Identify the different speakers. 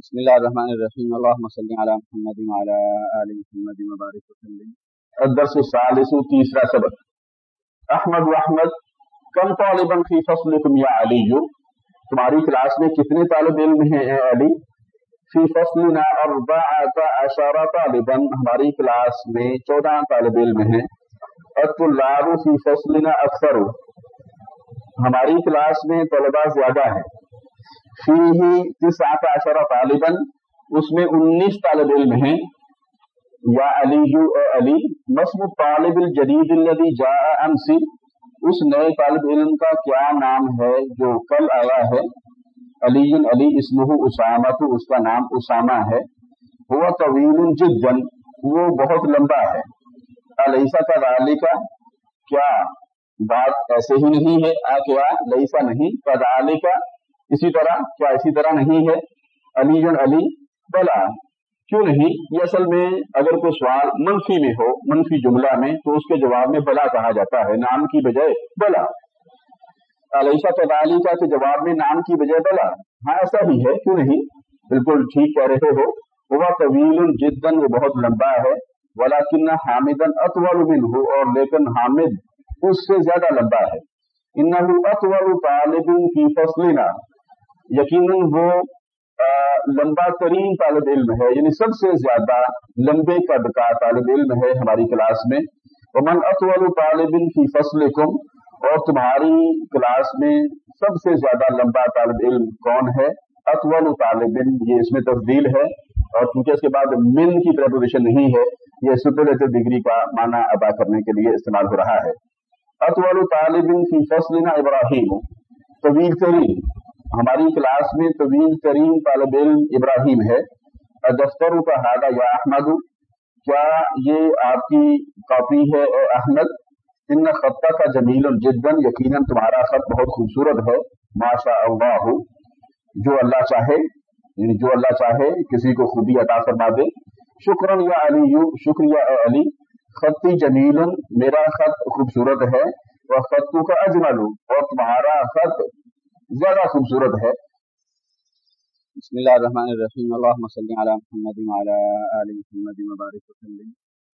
Speaker 1: بسم الله الرحمن الرحيم. اللهم صل على محمد وعلى آل محمد وبارك وسلم.
Speaker 2: الدرس الثالث، تیسرا سبق. احمد و احمد، کم طالبا فی فصلکم یا علی. تمہاری کلاس میں کتنے طالب علم ہیں اے علی؟ فی فصلنا اربعۃ عشر طالبا. ہماری کلاس میں چودہ طالب علم ہیں. الطلاب فی فصلنا اکثر. ہماری کلاس میں طلباء زیادہ ہیں. فی تسعت عشر طالباً، اس میں انیس طالب علم ہیں۔ یا علی یو علی مسم طالب الجدید الذي جاء امسی۔ اس نئے طالب علم کا کیا نام ہے جو کل آیا ہے؟ علی علی، اسمہ اسامہ تو اس کا نام اسامہ ہے۔ وہ طویل جدا، وہ بہت لمبا ہے۔ علیسا کا رالی کا کیا بات ایسے ہی نہیں ہے؟ آ کیا، لیسا نہیں کدالی کا اسی طرح کیا اسی طرح نہیں ہے؟ علی جن علی، بلا۔ کیوں نہیں؟ یہ اصل میں اگر کوئی سوال منفی میں ہو، منفی جملہ میں، تو اس کے جواب میں بلا کہا جاتا ہے، نام کی بجائے بلا۔ علیشہ تعلی کا کے جواب میں نام کی بجائے بلا۔ ہاں ایسا بھی ہے، کیوں نہیں؟ بالکل ٹھیک کہہ رہے ہو۔ وہ طویل جدن وہ بہت لمبا ہے۔ ولا کن حامدن اطول ہو اور لیکن حامد اس سے زیادہ لمبا ہے۔ ان اطول طالب کی فصلنا۔ یقیناً وہ لمبا ترین طالب علم ہے یعنی سب سے زیادہ لمبے قد کا طالب علم ہے ہماری کلاس میں۔ امن اطول طالب فی فصل اور تمہاری کلاس میں سب سے زیادہ لمبا طالب علم کون ہے؟ اطول طالب علم، یہ اس میں تبدیل ہے۔ اور چونکہ اس کے بعد من کی پریپوزیشن نہیں ہے، یہ سپرلیٹو ڈگری کا معنی ادا کرنے کے لیے استعمال ہو رہا ہے۔ اطول طالب فی فصل ابراہیم، طویل ترین۔ ہماری کلاس میں طویل ترین طالب علم ابراہیم ہے۔ دفتر کا ہادہ یا احمد، کیا یہ آپ کی کاپی ہے؟ اے احمد، ان خطہ کا جمیل جدن یقیناً تمہارا خط بہت خوبصورت ہے۔ ماشاء اللہ جو اللہ چاہے یعنی جو اللہ چاہے، کسی کو خوبی عطا فرما دے۔ شکرن یا علی یو شکریہ اے علی خطی جمیل، میرا خط خوبصورت ہے۔ وہ خطو کا اجمل، اور تمہارا خط زیادہ خوبصورت ہے۔
Speaker 1: بسم اللہ الرحمن الرحیم۔ اللهم صل على محمد وعلى آل محمد مبارک وسلم۔